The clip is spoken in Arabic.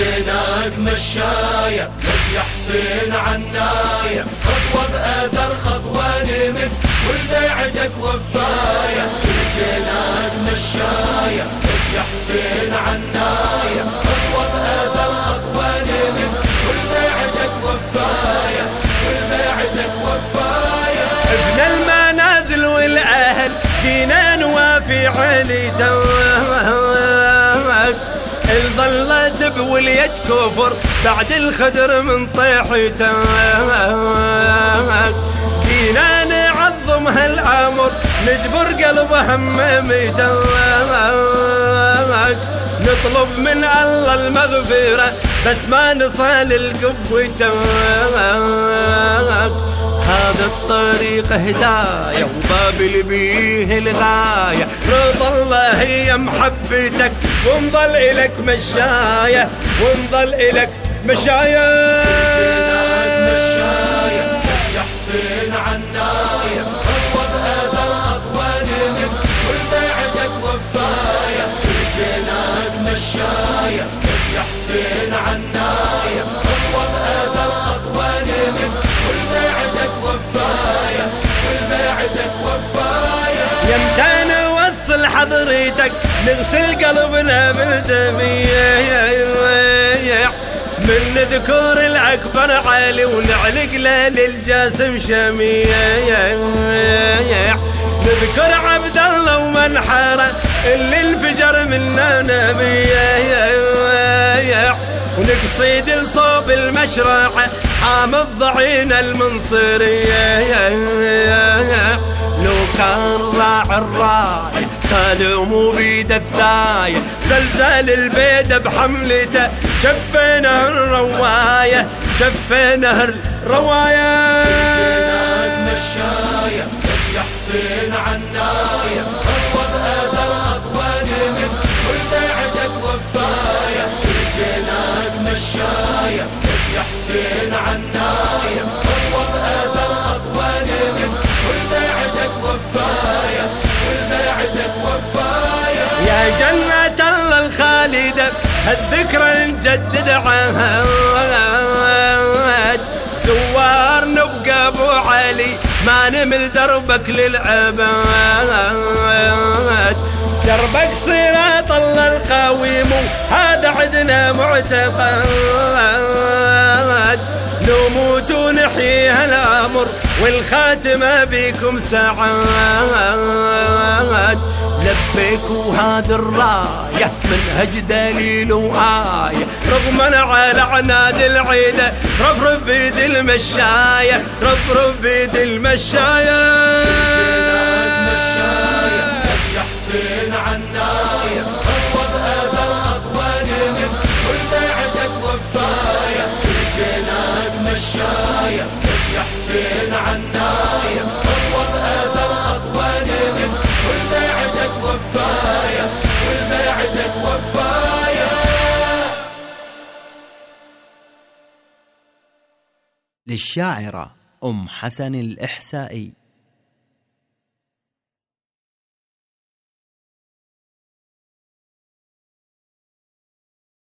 جيناك مشاية يا حسين عناية. خطوة بأزر خطوة نمت والبيعتك وفاية. جيناك مشاية يا حسين عناية. خطوة بأزر خطوة نمت والبيعتك وفاية. والبيعتك وفاية. ابن المنازل والأهل جينا نوافي علي توك ظلت بولية كفر بعد الخدر من طيحتك جينا نعظم هالعمر نجبر قلب هم ميتك نطلب من الله المغفرة بس ما نصل القوتك هذا الطريق هداية وباب اللي بيه الغاية. رضا الله هي محبتك ونظل إلك مشاية ونظل إلك مشاية. مشاية يا حسين عناية خطوة بأزر خطوة نمت والبيعتك وفاية. جيناك مشاية يا حسين عناية. حضرتك نغسل قلبنا بالدمية من نذكر الأكبر علي ونعلق له للجاسم شمية. نذكر عبد الله ومنحره اللي انفجر منا نبيه ونقصيد لصوب المشرعة حامض ضعين المنصرية. لو كان راع الراية سالم وبيد الثاية زلزال البيد بحملته شفينا الرواية شفينا الرواية. جيناك مشاية يا حسين عناية والبيعتك وفاية يا حسين عناية الخالدة هالذكرى نجدد عهد. زوار نبقى أبو علي ما نمل دربك للعباد دربك صراط الله القويم هذا عدنا معتقد. نموت ونحيي هالأمر والخاتمة بكم سعاد لبيك وهذا الراية منهج دليل وآية رغما على عناد العيدة رفرف بيد المشاية رفرف بيد المشاية. مشاية يا حسين عناية خطوة بأزر خطوة نمت والبيعتك وفاية جيناك مشاية يا حسين عناية للشاعرة أم حسن الإحسائي.